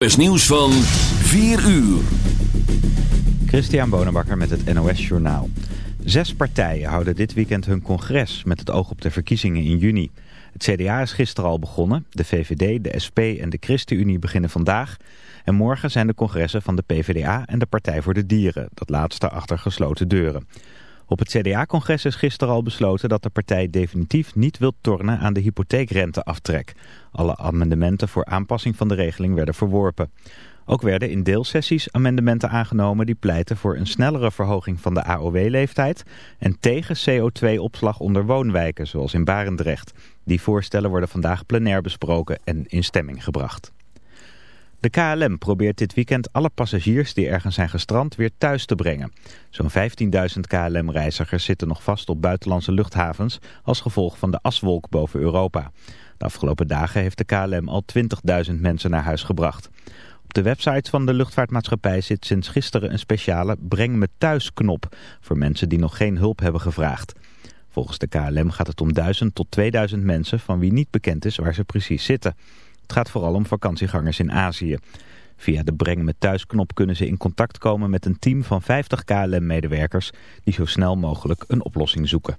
is nieuws van 4 uur. Christian Bonenbakker met het NOS Journaal. Zes partijen houden dit weekend hun congres met het oog op de verkiezingen in juni. Het CDA is gisteren al begonnen, de VVD, de SP en de ChristenUnie beginnen vandaag. En morgen zijn de congressen van de PvdA en de Partij voor de Dieren, dat laatste achter gesloten deuren. Op het CDA-congres is gisteren al besloten dat de partij definitief niet wil tornen aan de hypotheekrenteaftrek. Alle amendementen voor aanpassing van de regeling werden verworpen. Ook werden in deelsessies amendementen aangenomen die pleiten voor een snellere verhoging van de AOW-leeftijd en tegen CO2-opslag onder woonwijken, zoals in Barendrecht. Die voorstellen worden vandaag plenair besproken en in stemming gebracht. De KLM probeert dit weekend alle passagiers die ergens zijn gestrand weer thuis te brengen. Zo'n 15.000 KLM-reizigers zitten nog vast op buitenlandse luchthavens als gevolg van de aswolk boven Europa. De afgelopen dagen heeft de KLM al 20.000 mensen naar huis gebracht. Op de website van de luchtvaartmaatschappij zit sinds gisteren een speciale Breng me thuis knop voor mensen die nog geen hulp hebben gevraagd. Volgens de KLM gaat het om 1000 tot 2000 mensen van wie niet bekend is waar ze precies zitten. Het gaat vooral om vakantiegangers in Azië. Via de Breng me thuis knop kunnen ze in contact komen met een team van 50 KLM-medewerkers die zo snel mogelijk een oplossing zoeken.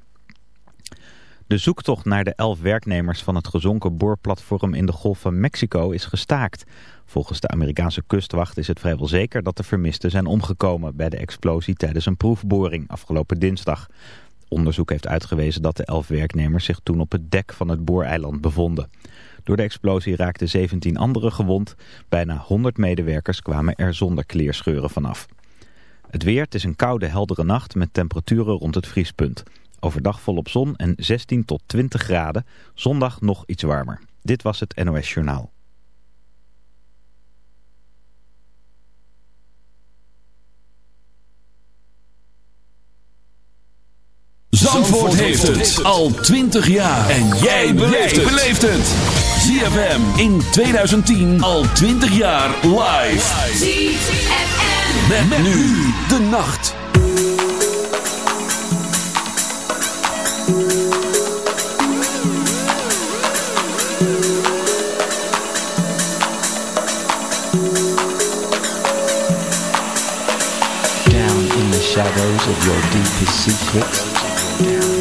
De zoektocht naar de elf werknemers van het gezonken boorplatform in de Golf van Mexico is gestaakt. Volgens de Amerikaanse kustwacht is het vrijwel zeker dat de vermisten zijn omgekomen bij de explosie tijdens een proefboring afgelopen dinsdag. Onderzoek heeft uitgewezen dat de elf werknemers zich toen op het dek van het booreiland bevonden. Door de explosie raakten 17 anderen gewond. Bijna 100 medewerkers kwamen er zonder kleerscheuren vanaf. Het weer, het is een koude, heldere nacht met temperaturen rond het vriespunt. Overdag volop zon en 16 tot 20 graden. Zondag nog iets warmer. Dit was het NOS Journaal. Zandvoort, heeft het al 20 jaar. En jij beleeft het. ZFM in 2010 al 20 jaar live. ZFM. Met, met nu de nacht. Down in the shadows of your deepest secrets.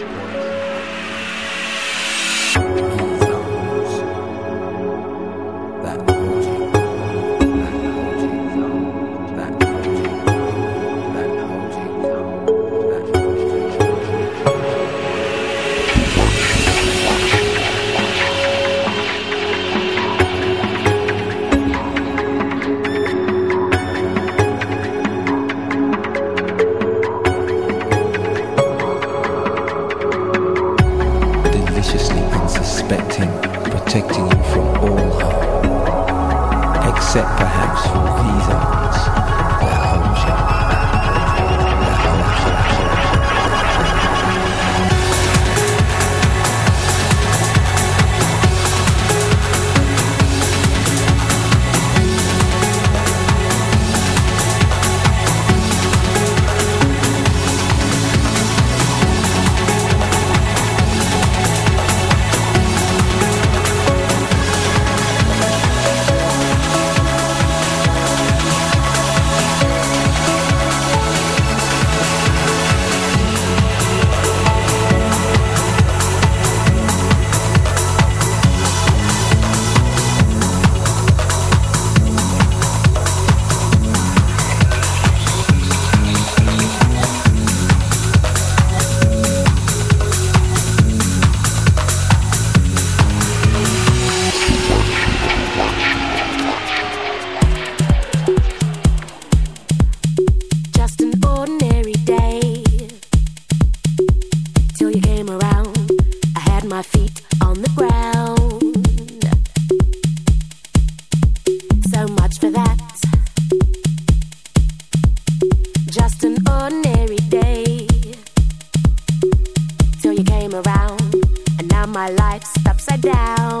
my life's upside down.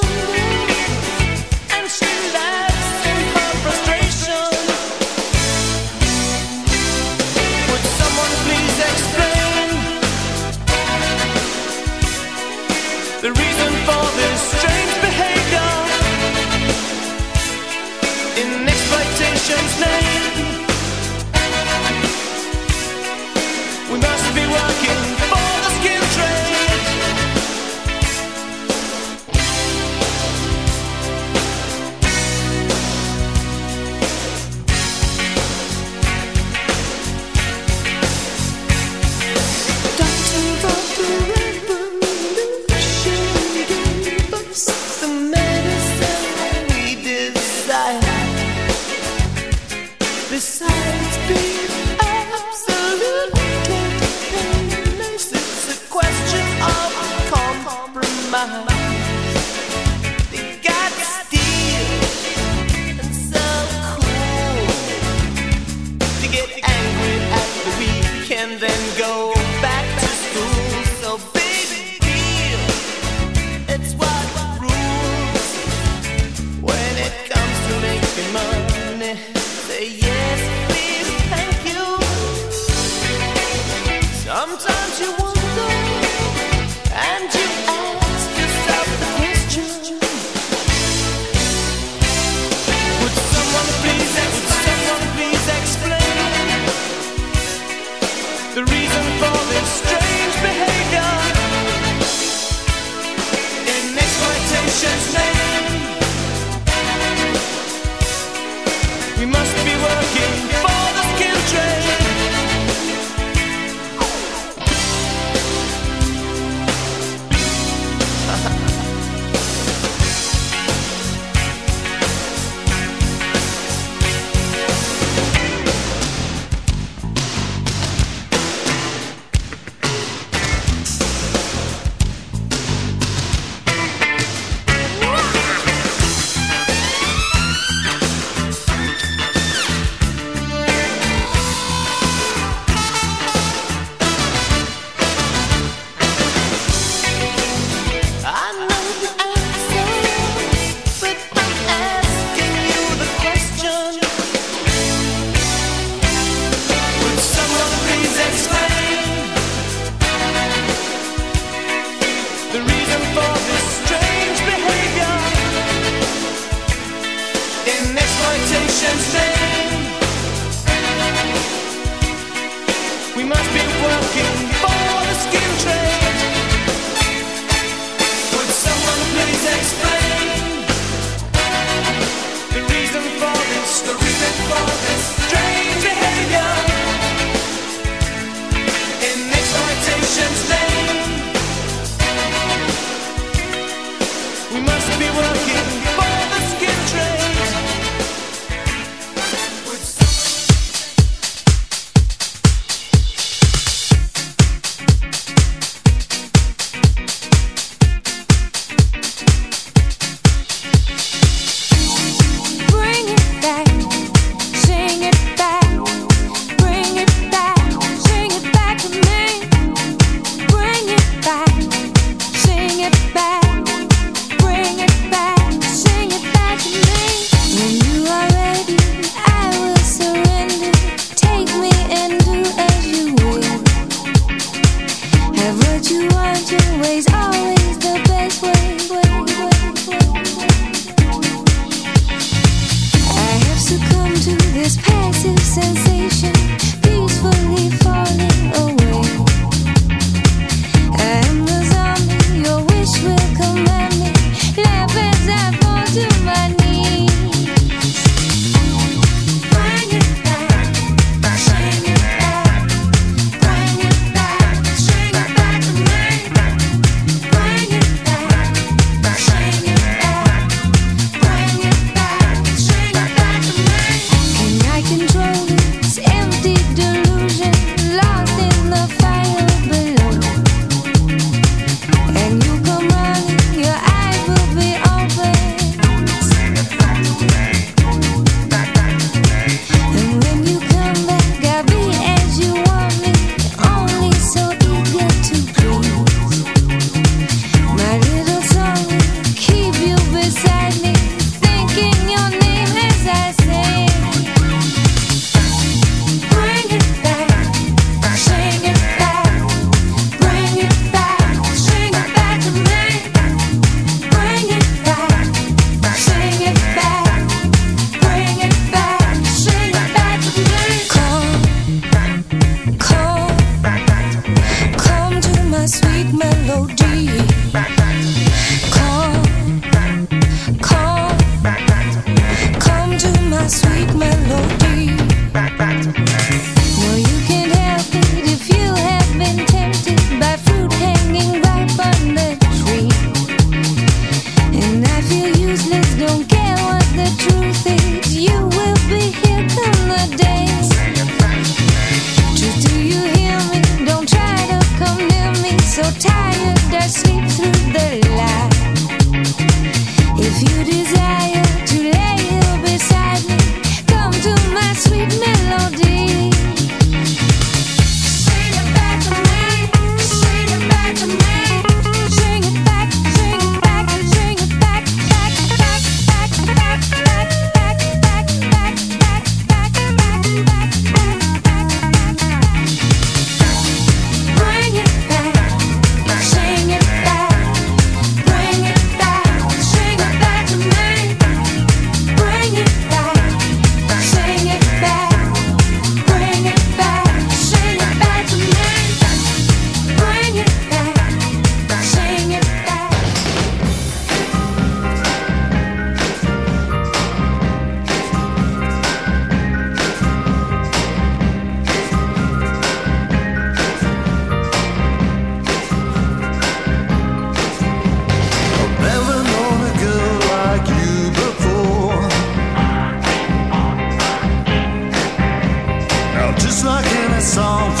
stuck in a song.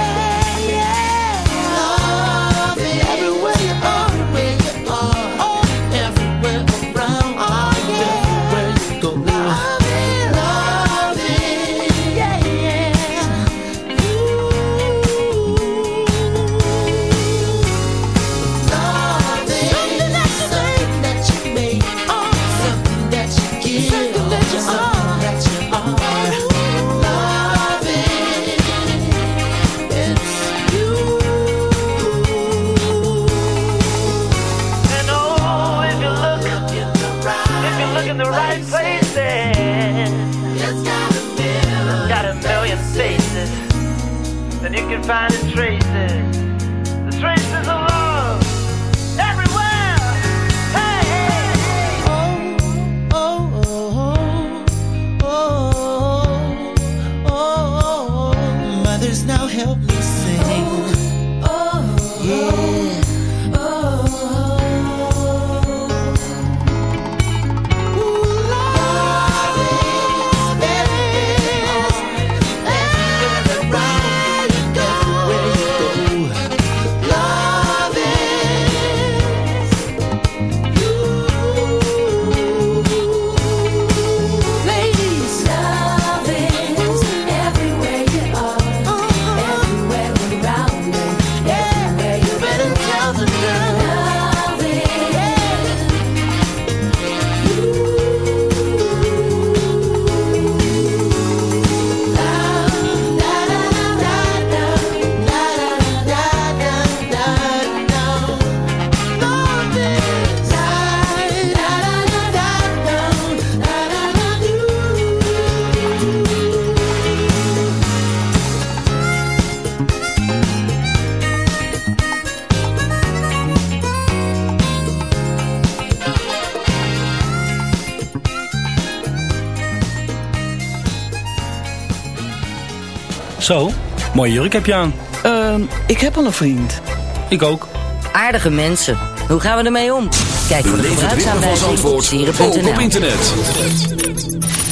Mooie jurk heb je aan. Ehm, ik heb al een vriend. Ik ook. Aardige mensen. Hoe gaan we ermee om? Kijk voor de gebruiksaanwijzing op sieren.nl. op internet.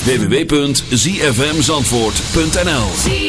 www.zfmzandvoort.nl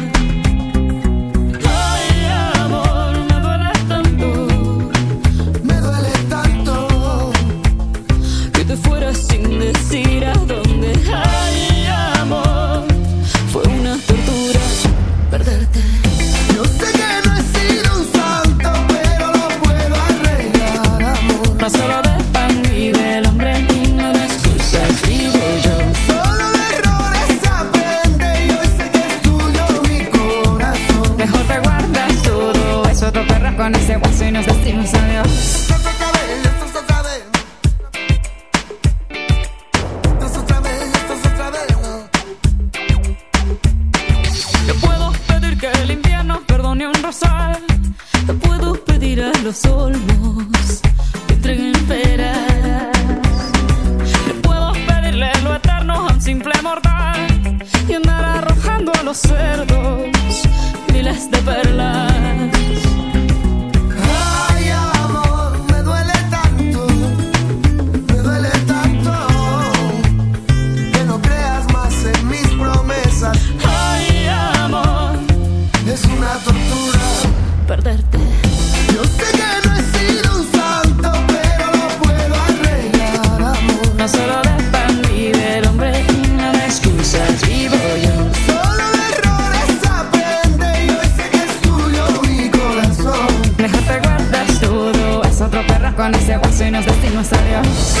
nos salió.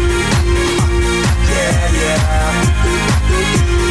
yeah.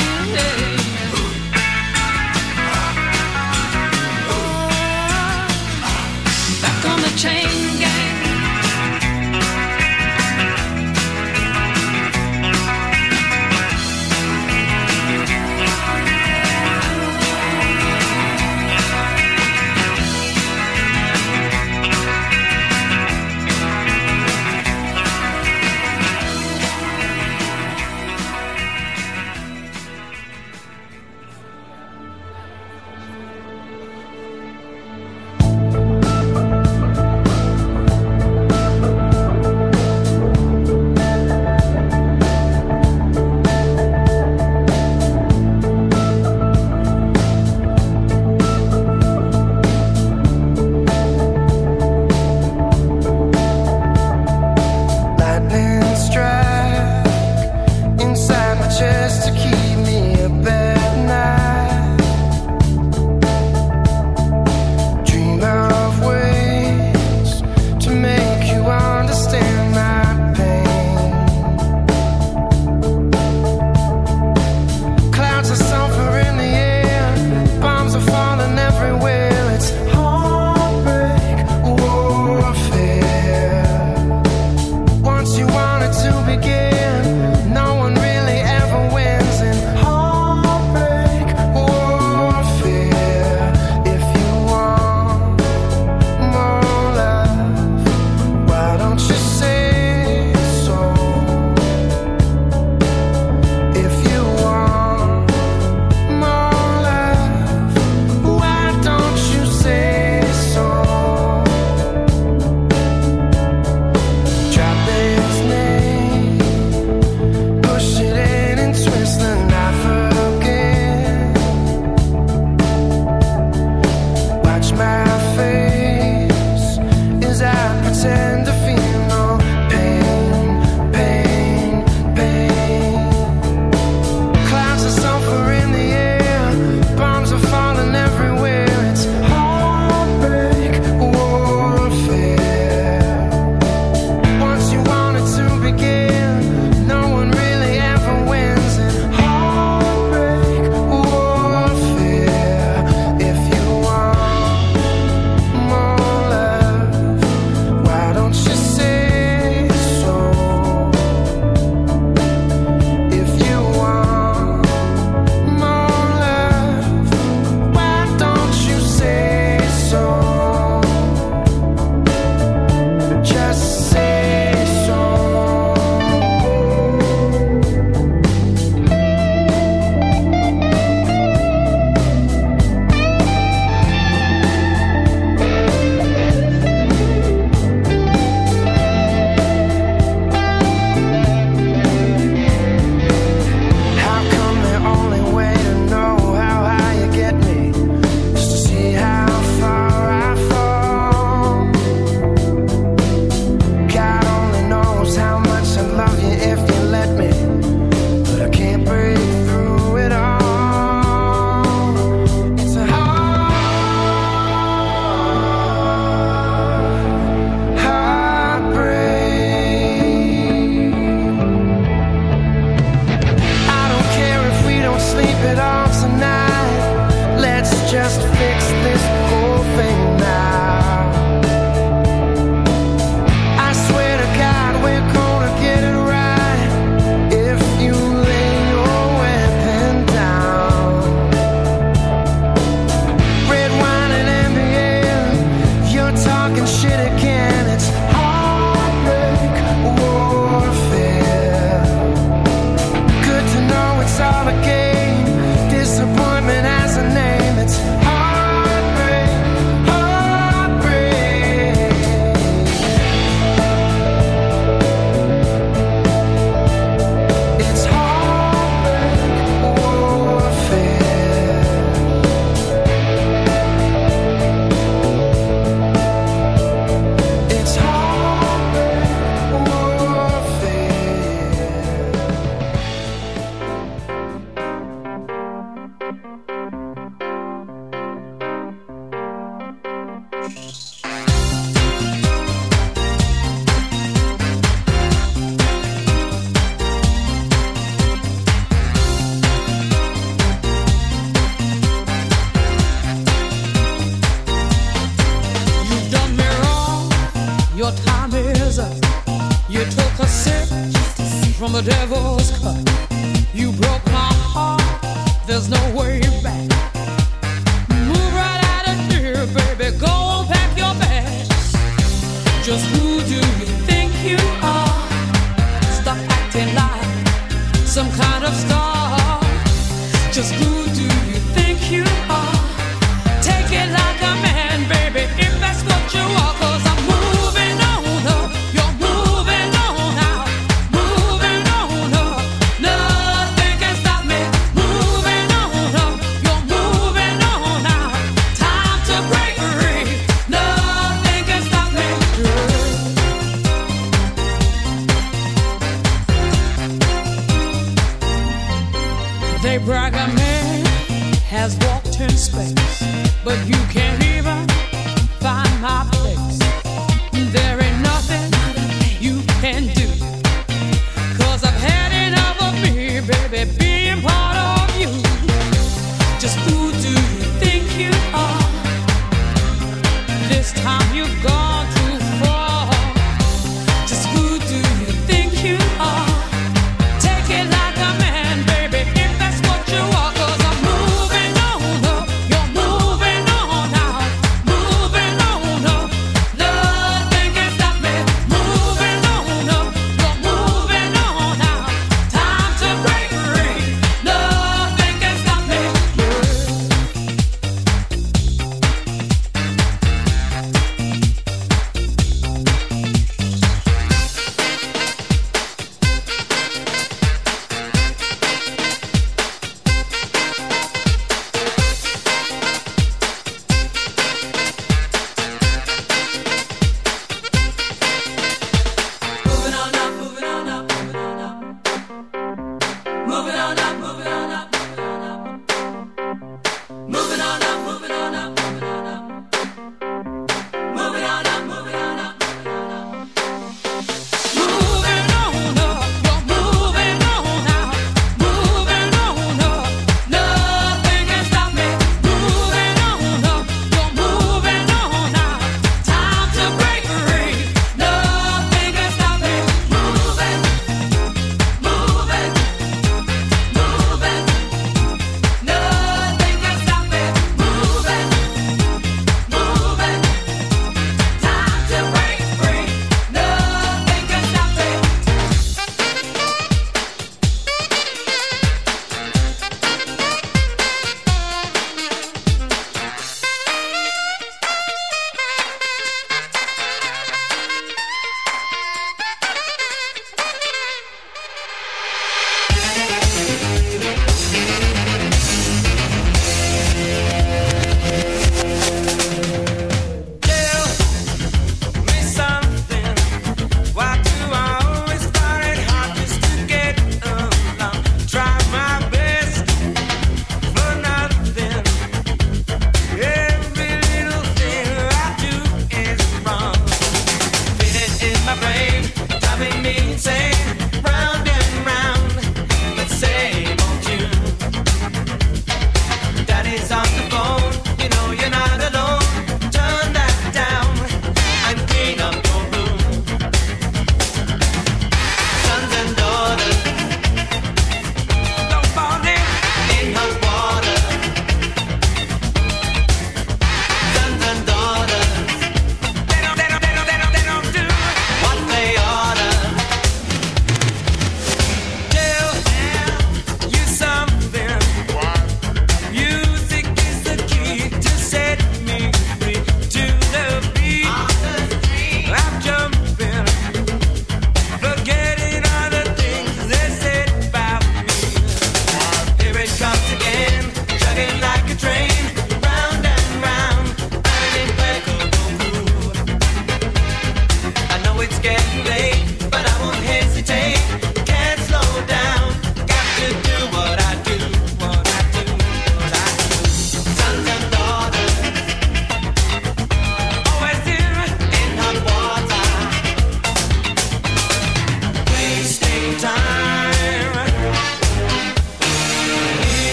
Moving